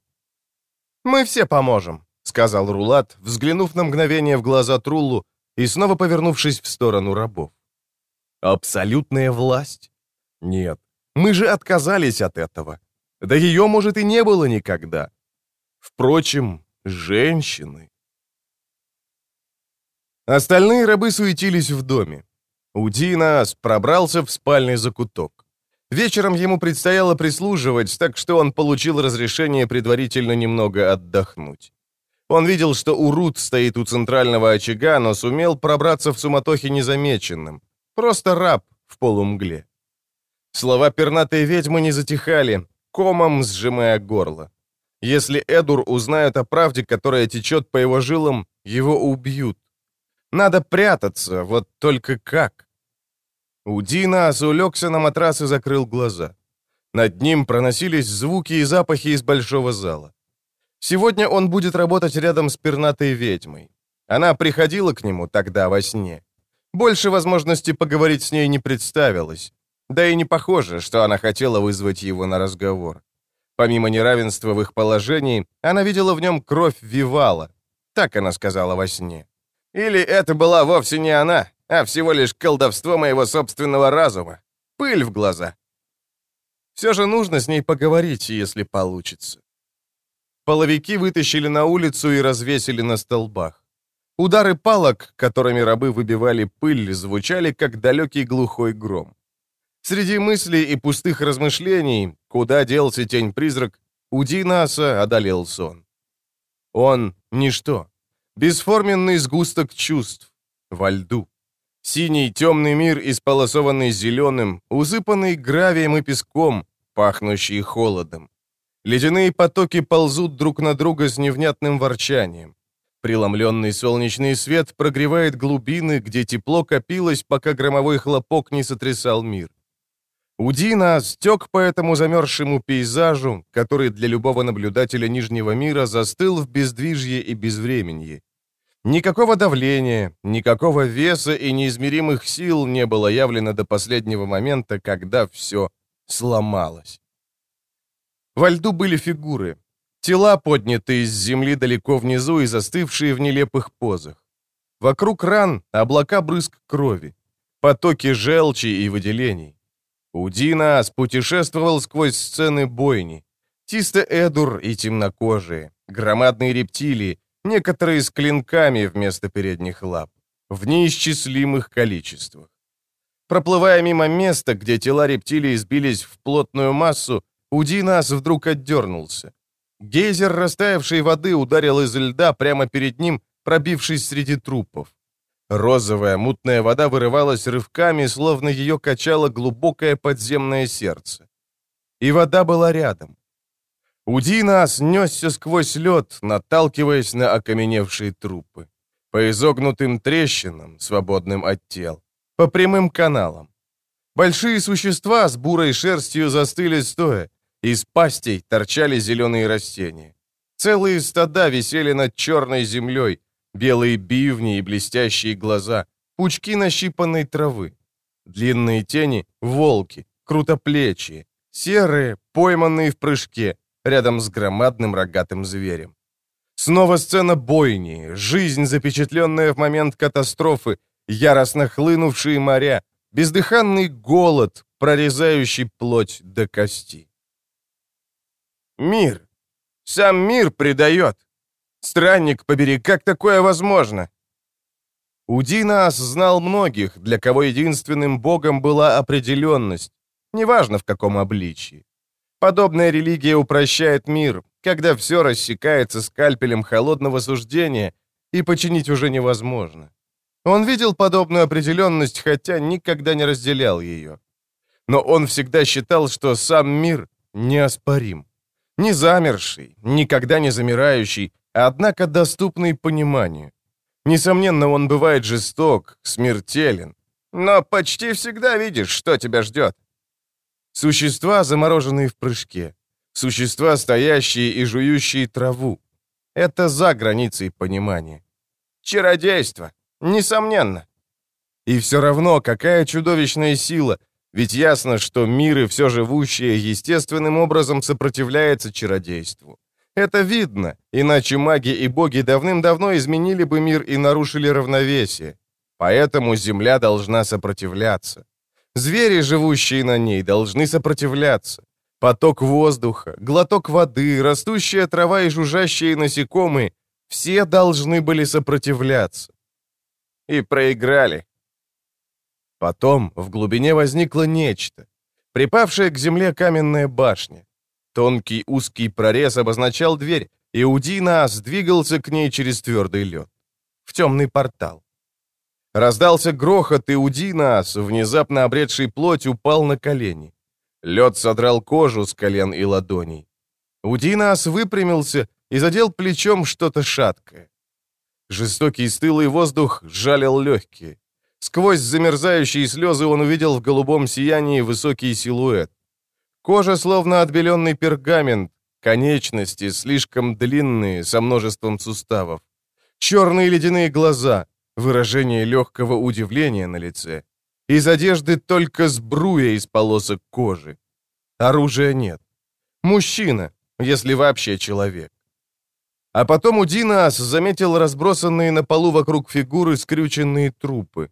«Мы все поможем», — сказал Рулат, взглянув на мгновение в глаза Труллу и снова повернувшись в сторону рабов. «Абсолютная власть? Нет, мы же отказались от этого. Да ее, может, и не было никогда. Впрочем, женщины...» Остальные рабы суетились в доме. Удинас пробрался в спальный закуток. Вечером ему предстояло прислуживать, так что он получил разрешение предварительно немного отдохнуть. Он видел, что Урут стоит у центрального очага, но сумел пробраться в суматохе незамеченным. Просто раб в полумгле. Слова пернатой ведьмы не затихали, комом сжимая горло. Если Эдур узнает о правде, которая течет по его жилам, его убьют. Надо прятаться, вот только как? Удинас улегся на матрас и закрыл глаза. Над ним проносились звуки и запахи из большого зала. Сегодня он будет работать рядом с пернатой ведьмой. Она приходила к нему тогда во сне. Больше возможности поговорить с ней не представилось. Да и не похоже, что она хотела вызвать его на разговор. Помимо неравенства в их положении, она видела в нем кровь Вивала. Так она сказала во сне. Или это была вовсе не она, а всего лишь колдовство моего собственного разума. Пыль в глаза. Все же нужно с ней поговорить, если получится. Половики вытащили на улицу и развесили на столбах. Удары палок, которыми рабы выбивали пыль, звучали, как далекий глухой гром. Среди мыслей и пустых размышлений, куда делся тень-призрак, у одолел сон. Он — ничто. Бесформенный сгусток чувств. Во льду. Синий темный мир, исполосованный зеленым, усыпанный гравием и песком, пахнущий холодом. Ледяные потоки ползут друг на друга с невнятным ворчанием. Преломленный солнечный свет прогревает глубины, где тепло копилось, пока громовой хлопок не сотрясал мир. Удина стек по этому замерзшему пейзажу, который для любого наблюдателя Нижнего мира застыл в бездвижье и безвременье. Никакого давления, никакого веса и неизмеримых сил не было явлено до последнего момента, когда все сломалось. Во льду были фигуры. Тела, поднятые с земли далеко внизу и застывшие в нелепых позах. Вокруг ран облака брызг крови, потоки желчи и выделений. Удинас путешествовал сквозь сцены бойни. Тисто Эдур и темнокожие, громадные рептилии, некоторые с клинками вместо передних лап, в неисчислимых количествах. Проплывая мимо места, где тела рептилий сбились в плотную массу, Удинас вдруг отдернулся. Гейзер растаявшей воды ударил из льда прямо перед ним, пробившись среди трупов. Розовая мутная вода вырывалась рывками, словно ее качало глубокое подземное сердце. И вода была рядом. Удина снесся сквозь лед, наталкиваясь на окаменевшие трупы. По изогнутым трещинам, свободным от тел. По прямым каналам. Большие существа с бурой шерстью застыли стоя. Из пастей торчали зеленые растения. Целые стада висели над черной землей. Белые бивни и блестящие глаза. Пучки нащипанной травы. Длинные тени — волки, крутоплечие. Серые, пойманные в прыжке, рядом с громадным рогатым зверем. Снова сцена бойни, жизнь, запечатленная в момент катастрофы, яростно хлынувшие моря, бездыханный голод, прорезающий плоть до кости. Мир. Сам мир предает. Странник, побери, как такое возможно? Удинас знал многих, для кого единственным богом была определенность, неважно в каком обличии. Подобная религия упрощает мир, когда все рассекается скальпелем холодного суждения, и починить уже невозможно. Он видел подобную определенность, хотя никогда не разделял ее. Но он всегда считал, что сам мир неоспорим. Не замерший, никогда не замирающий, однако доступный пониманию. Несомненно, он бывает жесток, смертелен, но почти всегда видишь, что тебя ждет. Существа, замороженные в прыжке. Существа, стоящие и жующие траву. Это за границей понимания. Чародейство, несомненно. И все равно, какая чудовищная сила, ведь ясно, что мир и все живущее естественным образом сопротивляется чародейству. Это видно, иначе маги и боги давным-давно изменили бы мир и нарушили равновесие. Поэтому земля должна сопротивляться. Звери, живущие на ней, должны сопротивляться. Поток воздуха, глоток воды, растущая трава и жужжащие насекомые — все должны были сопротивляться. И проиграли. Потом в глубине возникло нечто. Припавшая к земле каменная башня. Тонкий узкий прорез обозначал дверь, и Удина сдвигался к ней через твердый лед. В темный портал. Раздался грохот, и Удинас, внезапно обретший плоть, упал на колени. Лед содрал кожу с колен и ладоней. Удинас выпрямился и задел плечом что-то шаткое. Жестокий стылый воздух жалил легкие. Сквозь замерзающие слезы он увидел в голубом сиянии высокий силуэт. Кожа словно отбеленный пергамент, конечности слишком длинные, со множеством суставов. Черные ледяные глаза, выражение легкого удивления на лице. Из одежды только сбруя из полосок кожи. Оружия нет. Мужчина, если вообще человек. А потом Удинас заметил разбросанные на полу вокруг фигуры скрюченные трупы.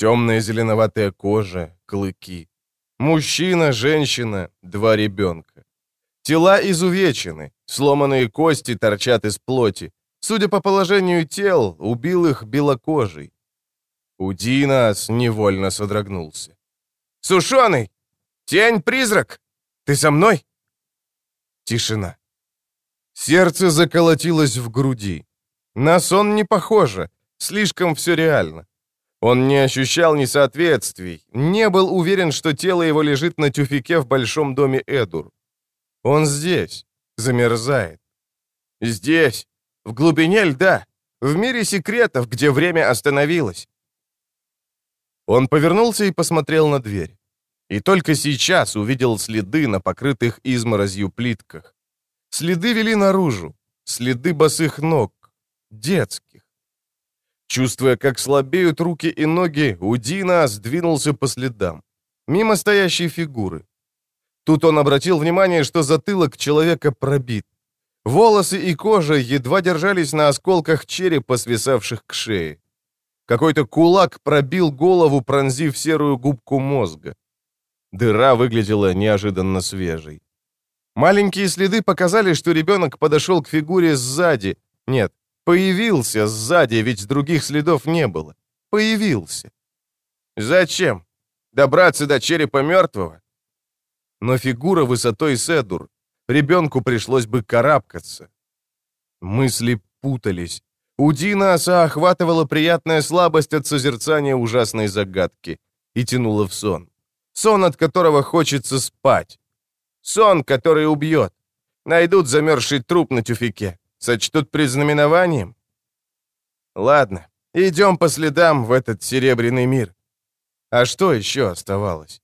Темная зеленоватая кожа, клыки. Мужчина, женщина, два ребенка. Тела изувечены, сломанные кости торчат из плоти. Судя по положению тел, убил их белокожий. Удинас невольно содрогнулся. «Сушеный! Тень-призрак! Ты со мной?» Тишина. Сердце заколотилось в груди. На сон не похоже, слишком все реально. Он не ощущал несоответствий, не был уверен, что тело его лежит на тюфике в большом доме Эдур. Он здесь, замерзает. Здесь, в глубине льда, в мире секретов, где время остановилось. Он повернулся и посмотрел на дверь. И только сейчас увидел следы на покрытых изморозью плитках. Следы вели наружу, следы босых ног, детских. Чувствуя, как слабеют руки и ноги, Удина сдвинулся по следам. Мимо стоящей фигуры. Тут он обратил внимание, что затылок человека пробит. Волосы и кожа едва держались на осколках черепа, свисавших к шее. Какой-то кулак пробил голову, пронзив серую губку мозга. Дыра выглядела неожиданно свежей. Маленькие следы показали, что ребенок подошел к фигуре сзади. Нет, Появился сзади, ведь других следов не было. Появился. Зачем? Добраться до черепа мертвого? Но фигура высотой Седур. Ребенку пришлось бы карабкаться. Мысли путались. У Динаса охватывала приятная слабость от созерцания ужасной загадки и тянула в сон. Сон, от которого хочется спать. Сон, который убьет. Найдут замерзший труп на тюфике сочтут признаменованием? Ладно, идем по следам в этот серебряный мир. А что еще оставалось?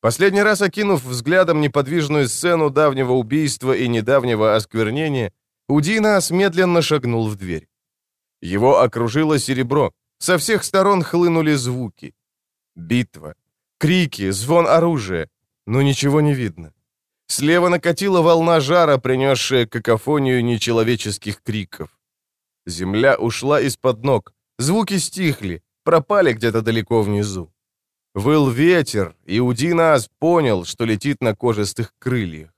Последний раз окинув взглядом неподвижную сцену давнего убийства и недавнего осквернения, Удинас медленно шагнул в дверь. Его окружило серебро, со всех сторон хлынули звуки. Битва, крики, звон оружия, но ничего не видно. Слева накатила волна жара, принесшая какофонию нечеловеческих криков. Земля ушла из-под ног, звуки стихли, пропали где-то далеко внизу. Выл ветер, и Удинас понял, что летит на кожистых крыльях.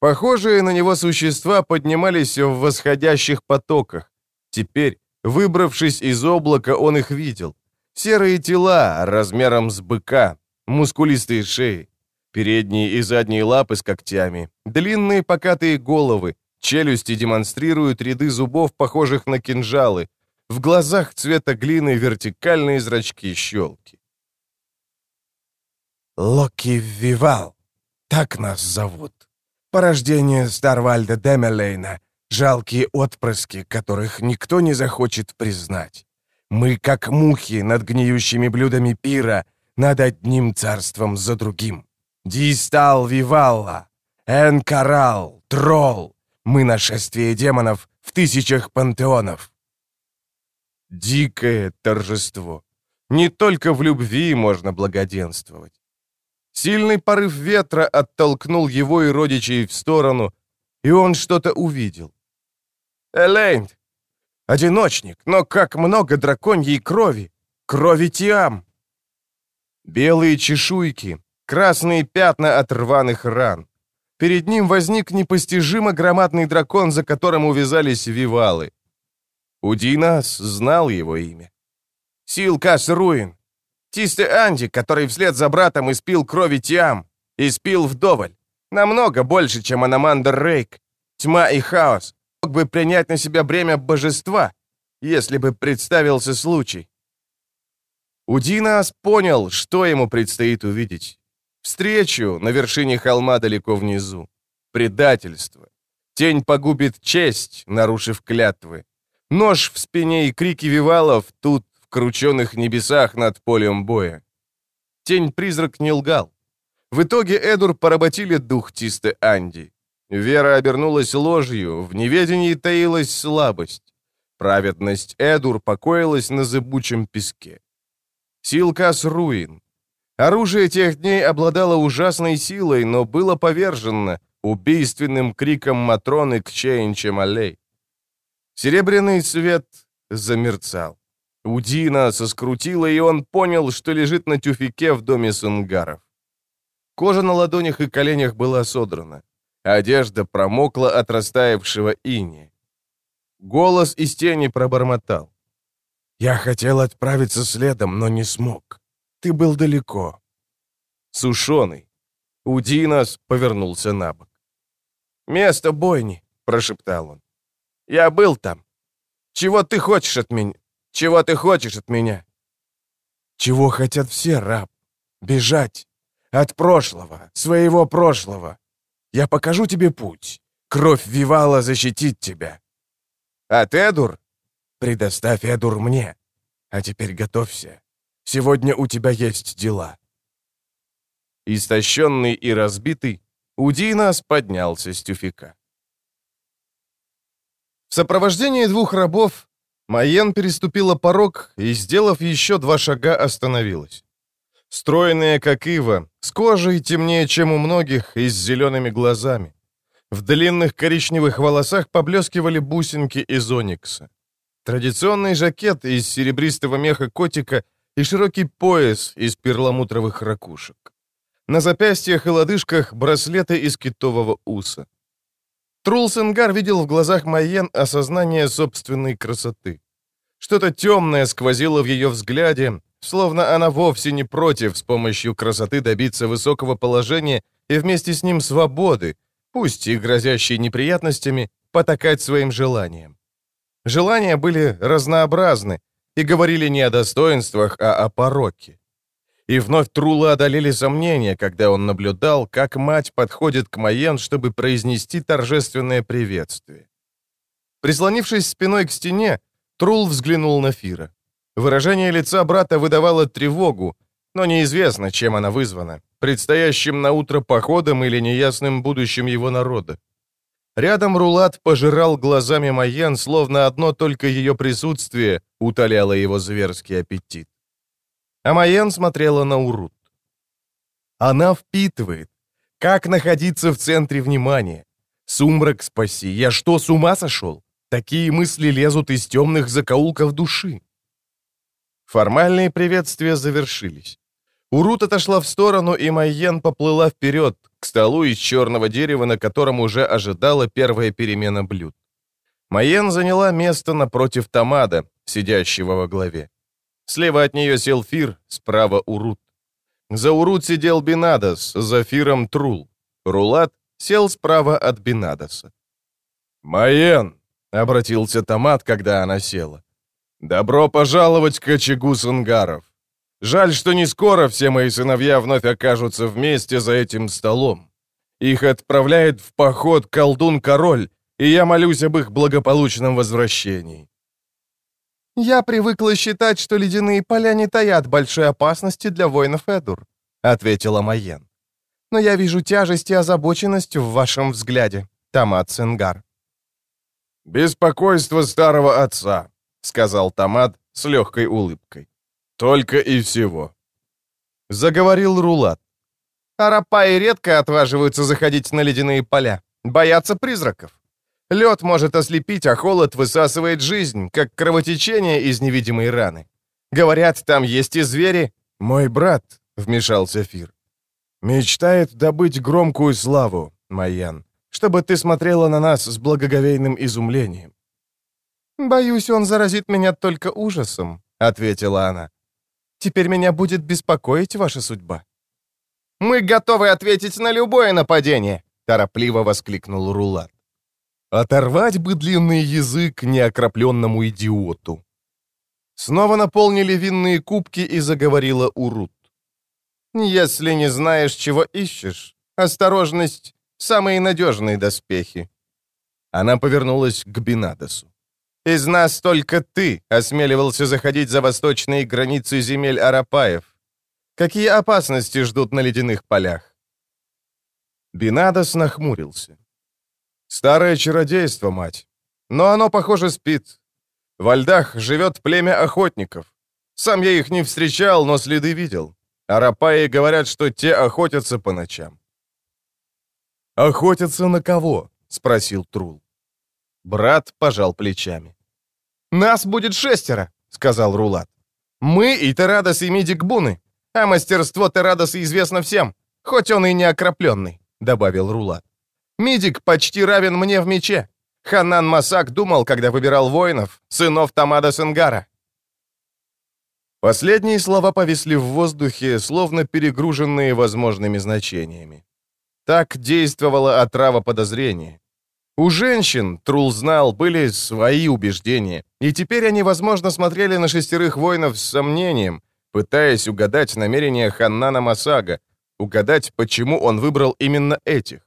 Похожие на него существа поднимались в восходящих потоках. Теперь, выбравшись из облака, он их видел. Серые тела размером с быка, мускулистые шеи, Передние и задние лапы с когтями, длинные покатые головы, челюсти демонстрируют ряды зубов, похожих на кинжалы. В глазах цвета глины вертикальные зрачки-щелки. Локи Вивал. Так нас зовут. Порождение Старвальда Демелейна. Жалкие отпрыски, которых никто не захочет признать. Мы, как мухи над гниющими блюдами пира, над одним царством за другим. Дистал Вивалла, Энкарал, Тролл. Мы нашествие демонов в тысячах пантеонов. Дикое торжество. Не только в любви можно благоденствовать. Сильный порыв ветра оттолкнул его и родичей в сторону, и он что-то увидел. Элейн! Одиночник, но как много драконьей крови! Крови Тиам! Белые чешуйки, красные пятна от рваных ран. Перед ним возник непостижимо громадный дракон, за которым увязались вивалы. Удинас знал его имя. Силкас Руин. Тисты Анди, который вслед за братом испил крови Тиам. Испил вдоволь. Намного больше, чем Аномандр Рейк. Тьма и хаос. Мог бы принять на себя бремя божества, если бы представился случай. Удинас понял, что ему предстоит увидеть. Встречу на вершине холма далеко внизу. Предательство. Тень погубит честь, нарушив клятвы. Нож в спине и крики вивалов тут, в крученных небесах над полем боя. Тень-призрак не лгал. В итоге Эдур поработили дух Тисты Анди. Вера обернулась ложью, в неведении таилась слабость. Праведность Эдур покоилась на зыбучем песке. Силкас Руин. Оружие тех дней обладало ужасной силой, но было повержено убийственным криком Матроны к Чейнче Серебряный свет замерцал. Удина соскрутила, и он понял, что лежит на тюфике в доме сунгаров. Кожа на ладонях и коленях была содрана. Одежда промокла от растаявшего ини. Голос из тени пробормотал. Я хотел отправиться следом, но не смог. Ты был далеко. Сушеный. Удинос повернулся на бок. «Место бойни», — прошептал он. «Я был там. Чего ты хочешь от меня? Чего ты хочешь от меня?» «Чего хотят все, раб? Бежать. От прошлого, своего прошлого. Я покажу тебе путь. Кровь Вивала защитит тебя». «От Эдур?» Предоставь Эдур мне. А теперь готовься. Сегодня у тебя есть дела». Истощенный и разбитый, Удинас поднялся с тюфика. В сопровождении двух рабов Майен переступила порог и, сделав еще два шага, остановилась. Стройная, как ива, с кожей темнее, чем у многих, и с зелеными глазами. В длинных коричневых волосах поблескивали бусинки из оникса. Традиционный жакет из серебристого меха котика и широкий пояс из перламутровых ракушек. На запястьях и лодыжках браслеты из китового уса. Трулсенгар видел в глазах Майен осознание собственной красоты. Что-то темное сквозило в ее взгляде, словно она вовсе не против с помощью красоты добиться высокого положения и вместе с ним свободы, пусть и грозящей неприятностями, потакать своим желаниям. Желания были разнообразны и говорили не о достоинствах, а о пороке. И вновь Трула одолели сомнения, когда он наблюдал, как мать подходит к Майен, чтобы произнести торжественное приветствие. Прислонившись спиной к стене, Трул взглянул на Фира. Выражение лица брата выдавало тревогу, но неизвестно, чем она вызвана, предстоящим на утро походом или неясным будущим его народа. Рядом Рулат пожирал глазами Майен, словно одно только ее присутствие утоляло его зверский аппетит. А Майен смотрела на Урут. Она впитывает. Как находиться в центре внимания? Сумрак спаси. Я что, с ума сошел? Такие мысли лезут из темных закоулков души. Формальные приветствия завершились. Урут отошла в сторону, и Майен поплыла вперед, к столу из черного дерева, на котором уже ожидала первая перемена блюд. Майен заняла место напротив Тамада, сидящего во главе. Слева от нее сел Фир, справа Урут. За Урут сидел Бинадос, за Фиром Трул. Рулат сел справа от Бинадоса. «Майен!» — обратился Тамад, когда она села. «Добро пожаловать к очагу сангаров. Жаль, что не скоро все мои сыновья вновь окажутся вместе за этим столом. Их отправляет в поход колдун-король, и я молюсь об их благополучном возвращении». «Я привыкла считать, что ледяные поля не таят большой опасности для воинов Эдур», — ответила Майен. «Но я вижу тяжесть и озабоченность в вашем взгляде, Тамат Сенгар». «Беспокойство старого отца», — сказал Тамат с легкой улыбкой. «Только и всего». Заговорил Рулат. «Арапаи редко отваживаются заходить на ледяные поля, боятся призраков. Лед может ослепить, а холод высасывает жизнь, как кровотечение из невидимой раны. Говорят, там есть и звери. Мой брат, — вмешался Фир, — мечтает добыть громкую славу, Майян, чтобы ты смотрела на нас с благоговейным изумлением. «Боюсь, он заразит меня только ужасом», — ответила она. «Теперь меня будет беспокоить ваша судьба». «Мы готовы ответить на любое нападение», — торопливо воскликнул Рулат. Оторвать бы длинный язык неокропленному идиоту. Снова наполнили винные кубки и заговорила Урут. «Если не знаешь, чего ищешь, осторожность — самые надежные доспехи». Она повернулась к Бинадосу. «Из нас только ты осмеливался заходить за восточные границы земель Арапаев. Какие опасности ждут на ледяных полях?» Бинадос нахмурился. Старое чародейство, мать. Но оно, похоже, спит. Во льдах живет племя охотников. Сам я их не встречал, но следы видел. Арапаи говорят, что те охотятся по ночам. «Охотятся на кого?» — спросил Трул. Брат пожал плечами. «Нас будет шестеро», — сказал Рулат. «Мы и Терадос и Мидик Буны. А мастерство Терадоса известно всем, хоть он и не окропленный», — добавил Рулат. Мидик почти равен мне в мече. Ханан Масак думал, когда выбирал воинов, сынов Тамада Сенгара. Последние слова повисли в воздухе, словно перегруженные возможными значениями. Так действовала отрава подозрения. У женщин, Трул знал, были свои убеждения, и теперь они, возможно, смотрели на шестерых воинов с сомнением, пытаясь угадать намерения Ханнана Масага, угадать, почему он выбрал именно этих.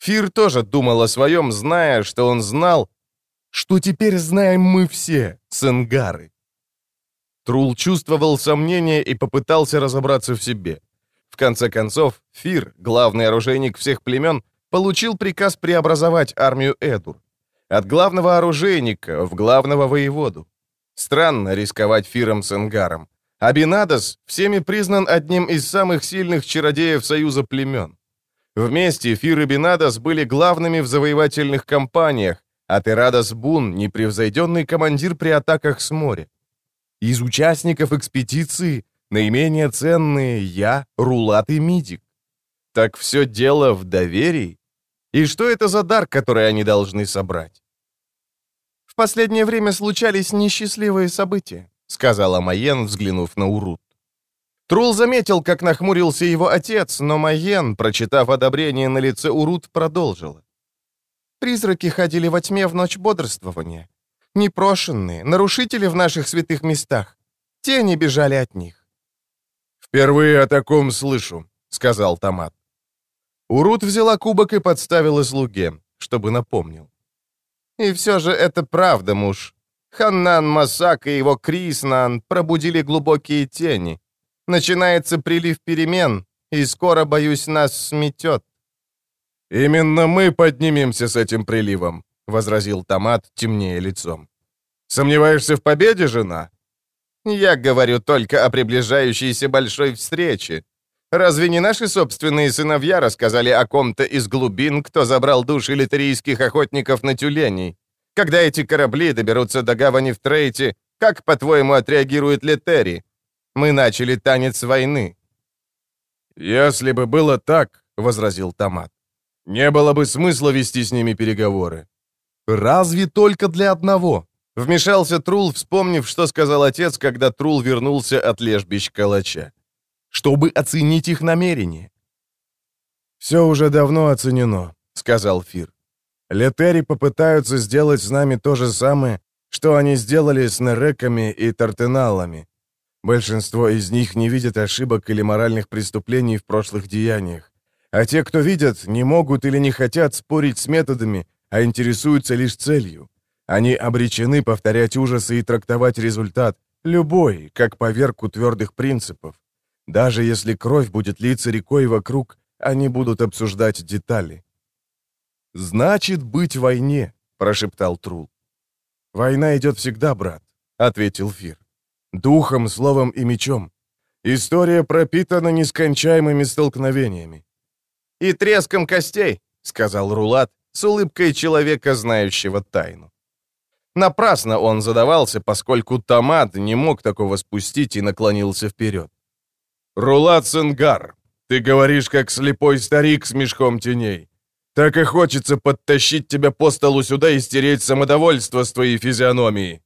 Фир тоже думал о своем, зная, что он знал, что теперь знаем мы все, сенгары. Трул чувствовал сомнение и попытался разобраться в себе. В конце концов, Фир, главный оружейник всех племен, получил приказ преобразовать армию Эдур. От главного оружейника в главного воеводу. Странно рисковать Фиром Сенгаром. Абинадос всеми признан одним из самых сильных чародеев Союза племен. Вместе Фир и Бенадос были главными в завоевательных кампаниях, а Терадос Бун — непревзойденный командир при атаках с моря. Из участников экспедиции наименее ценные я, Рулат и Мидик. Так все дело в доверии? И что это за дар, который они должны собрать? «В последнее время случались несчастливые события», — сказала Майен, взглянув на Урут. Трул заметил, как нахмурился его отец, но Майен, прочитав одобрение на лице Урут, продолжила. «Призраки ходили во тьме в ночь бодрствования. Непрошенные, нарушители в наших святых местах. Тени бежали от них». «Впервые о таком слышу», — сказал Томат. Урут взяла кубок и подставила слуге, чтобы напомнил. «И все же это правда, муж. Ханнан Масак и его Криснан пробудили глубокие тени. Начинается прилив перемен, и скоро, боюсь, нас сметет». «Именно мы поднимемся с этим приливом», — возразил Томат, темнее лицом. «Сомневаешься в победе, жена?» «Я говорю только о приближающейся большой встрече. Разве не наши собственные сыновья рассказали о ком-то из глубин, кто забрал души литерийских охотников на тюленей? Когда эти корабли доберутся до гавани в Трейте, как, по-твоему, отреагирует Летери? Мы начали танец войны». «Если бы было так, — возразил Томат, — не было бы смысла вести с ними переговоры». «Разве только для одного?» — вмешался Трул, вспомнив, что сказал отец, когда Трул вернулся от лежбищ калача. «Чтобы оценить их намерения». «Все уже давно оценено», — сказал Фир. «Летери попытаются сделать с нами то же самое, Что они сделали с нереками и тартеналами? Большинство из них не видят ошибок или моральных преступлений в прошлых деяниях. А те, кто видят, не могут или не хотят спорить с методами, а интересуются лишь целью. Они обречены повторять ужасы и трактовать результат, любой, как поверку твердых принципов. Даже если кровь будет литься рекой вокруг, они будут обсуждать детали. «Значит, быть в войне», — прошептал Трул. «Война идет всегда, брат», — ответил Фир. «Духом, словом и мечом. История пропитана нескончаемыми столкновениями». «И треском костей», — сказал Рулат с улыбкой человека, знающего тайну. Напрасно он задавался, поскольку Томат не мог такого спустить и наклонился вперед. «Рулат Сенгар, ты говоришь, как слепой старик с мешком теней. Так и хочется подтащить тебя по столу сюда и стереть самодовольство с твоей физиономии».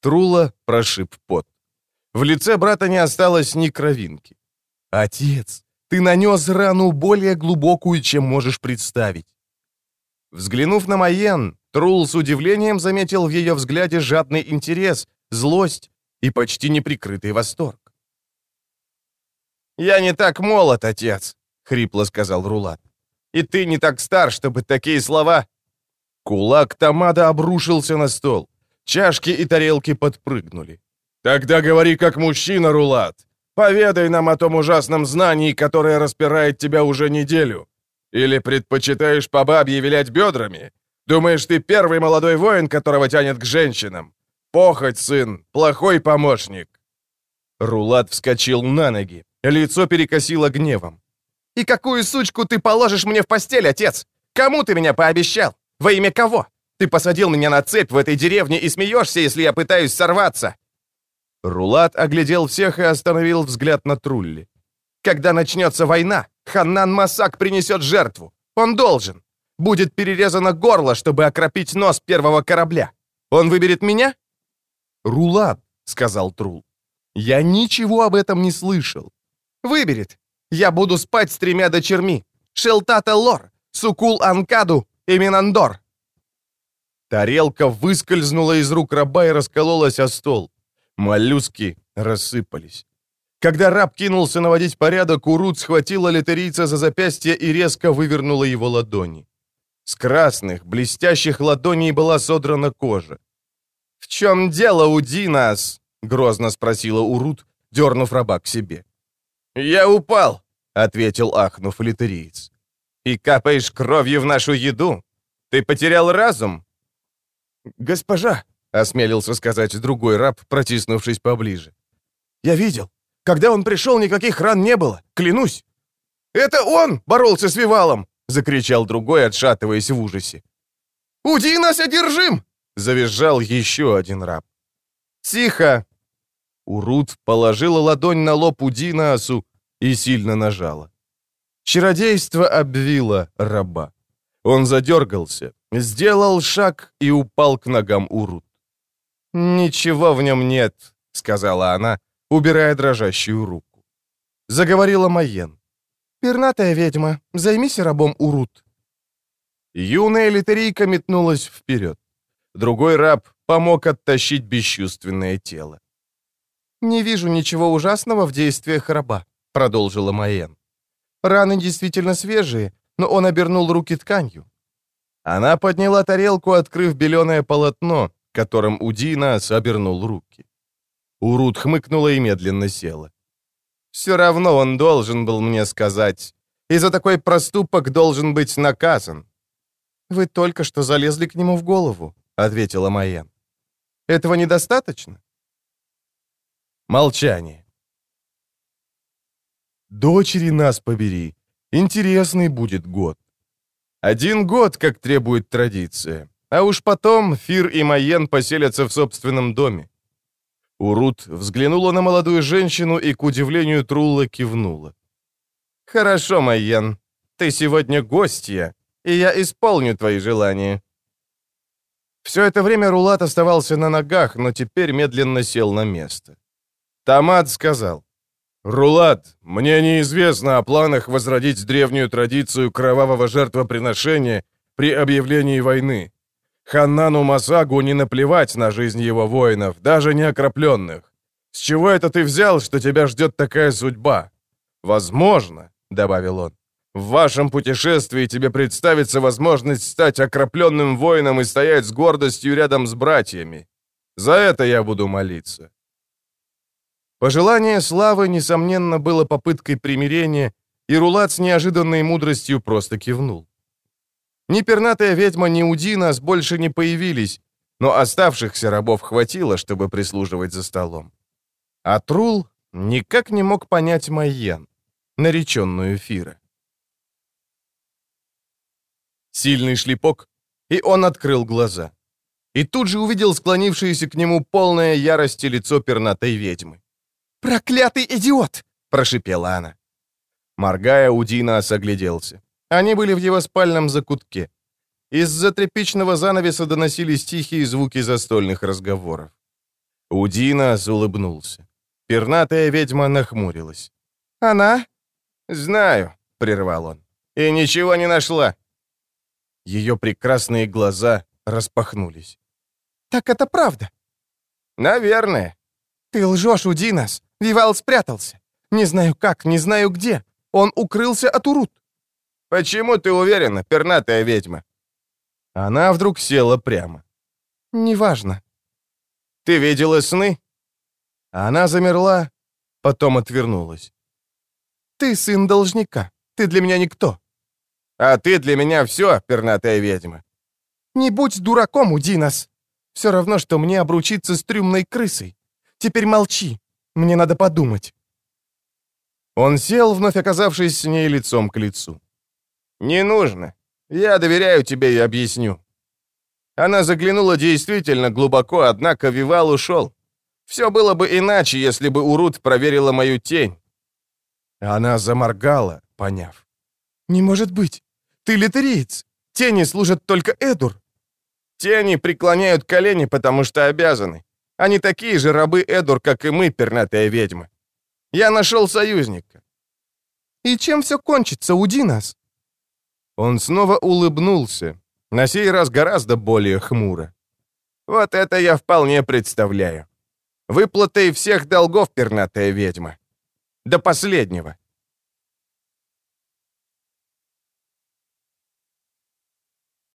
Трула прошиб пот. В лице брата не осталось ни кровинки. «Отец, ты нанес рану более глубокую, чем можешь представить». Взглянув на Майен, Трул с удивлением заметил в ее взгляде жадный интерес, злость и почти неприкрытый восторг. «Я не так молод, отец», — хрипло сказал Рулат. «И ты не так стар, чтобы такие слова...» Кулак Тамада обрушился на стол. Чашки и тарелки подпрыгнули. «Тогда говори как мужчина, Рулат. Поведай нам о том ужасном знании, которое распирает тебя уже неделю. Или предпочитаешь по бабье вилять бедрами? Думаешь, ты первый молодой воин, которого тянет к женщинам? Похоть, сын, плохой помощник». Рулат вскочил на ноги. Лицо перекосило гневом. «И какую сучку ты положишь мне в постель, отец? Кому ты меня пообещал? Во имя кого? Ты посадил меня на цепь в этой деревне и смеешься, если я пытаюсь сорваться!» Рулат оглядел всех и остановил взгляд на Трулли. «Когда начнется война, Ханнан Масак принесет жертву. Он должен. Будет перерезано горло, чтобы окропить нос первого корабля. Он выберет меня?» «Рулат», — сказал Трул. «Я ничего об этом не слышал. Выберет. Я буду спать с тремя дочерьми. Шелтата Лор, Сукул Анкаду и Минандор. Тарелка выскользнула из рук раба и раскололась о стол. Моллюски рассыпались. Когда раб кинулся наводить порядок, Урут схватила литерийца за запястье и резко вывернула его ладони. С красных, блестящих ладоней была содрана кожа. «В чем дело, Удинас?» — грозно спросила Урут, дернув раба к себе. «Я упал», — ответил ахнув литериец. «И капаешь кровью в нашу еду? Ты потерял разум?» «Госпожа», — осмелился сказать другой раб, протиснувшись поближе. «Я видел. Когда он пришел, никаких ран не было, клянусь». «Это он боролся с Вивалом!» — закричал другой, отшатываясь в ужасе. «Уди нас одержим!» — завизжал еще один раб. «Тихо!» Урут положила ладонь на лоб Удинаасу и сильно нажала. Чародейство обвило раба. Он задергался, сделал шаг и упал к ногам Урут. «Ничего в нем нет», — сказала она, убирая дрожащую руку. Заговорила Майен. «Пернатая ведьма, займись рабом Урут». Юная литерийка метнулась вперед. Другой раб помог оттащить бесчувственное тело. «Не вижу ничего ужасного в действиях раба», — продолжила Майен. «Раны действительно свежие, но он обернул руки тканью». Она подняла тарелку, открыв беленое полотно, которым Удина обернул руки. Урут хмыкнула и медленно села. «Все равно он должен был мне сказать. И за такой проступок должен быть наказан». «Вы только что залезли к нему в голову», — ответила Майен. «Этого недостаточно?» Молчание. Дочери нас побери. Интересный будет год. Один год, как требует традиция. А уж потом Фир и Майен поселятся в собственном доме. Урут взглянула на молодую женщину и, к удивлению Трулла, кивнула. «Хорошо, Майен, ты сегодня гостья, и я исполню твои желания». Все это время Рулат оставался на ногах, но теперь медленно сел на место. Тамад сказал, «Рулат, мне неизвестно о планах возродить древнюю традицию кровавого жертвоприношения при объявлении войны. Ханнану Масагу не наплевать на жизнь его воинов, даже не окропленных. С чего это ты взял, что тебя ждет такая судьба? Возможно, — добавил он, — в вашем путешествии тебе представится возможность стать окропленным воином и стоять с гордостью рядом с братьями. За это я буду молиться. Пожелание славы, несомненно, было попыткой примирения, и Рулат с неожиданной мудростью просто кивнул. Ни пернатая ведьма, ни Удинас больше не появились, но оставшихся рабов хватило, чтобы прислуживать за столом. А Трул никак не мог понять Майен, нареченную Фира. Сильный шлепок, и он открыл глаза. И тут же увидел склонившееся к нему полное ярости лицо пернатой ведьмы. «Проклятый идиот!» — прошипела она. Моргая, Удинас огляделся. Они были в его спальном закутке. Из-за тряпичного занавеса доносились тихие звуки застольных разговоров. Удинас улыбнулся. Пернатая ведьма нахмурилась. «Она?» «Знаю», — прервал он. «И ничего не нашла». Ее прекрасные глаза распахнулись. «Так это правда?» «Наверное». «Ты лжешь, Удинас. Вивал спрятался. Не знаю как, не знаю где. Он укрылся от Урут». «Почему ты уверена, пернатая ведьма?» Она вдруг села прямо. «Неважно». «Ты видела сны?» Она замерла, потом отвернулась. «Ты сын должника. Ты для меня никто». «А ты для меня все, пернатая ведьма». «Не будь дураком, Удинас. Все равно, что мне обручиться с трюмной крысой. Теперь молчи. Мне надо подумать». Он сел, вновь оказавшись с ней лицом к лицу. «Не нужно. Я доверяю тебе и объясню». Она заглянула действительно глубоко, однако Вивал ушел. Все было бы иначе, если бы Урут проверила мою тень. Она заморгала, поняв. «Не может быть! Ты литериец! Тени служат только Эдур!» «Тени преклоняют колени, потому что обязаны. Они такие же рабы Эдур, как и мы, пернатая ведьма. Я нашел союзника». «И чем все кончится, уди нас?» Он снова улыбнулся, на сей раз гораздо более хмуро. «Вот это я вполне представляю. Выплатой всех долгов, пернатая ведьма. До последнего.